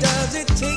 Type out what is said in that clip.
does it take?